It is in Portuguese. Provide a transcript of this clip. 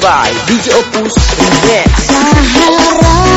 performance by DJ Opus Remix.